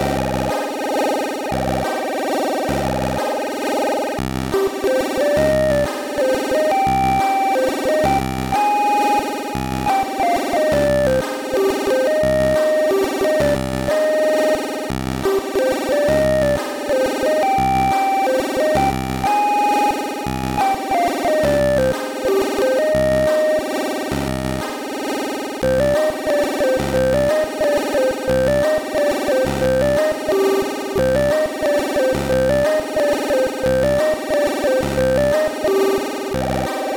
Yeah. you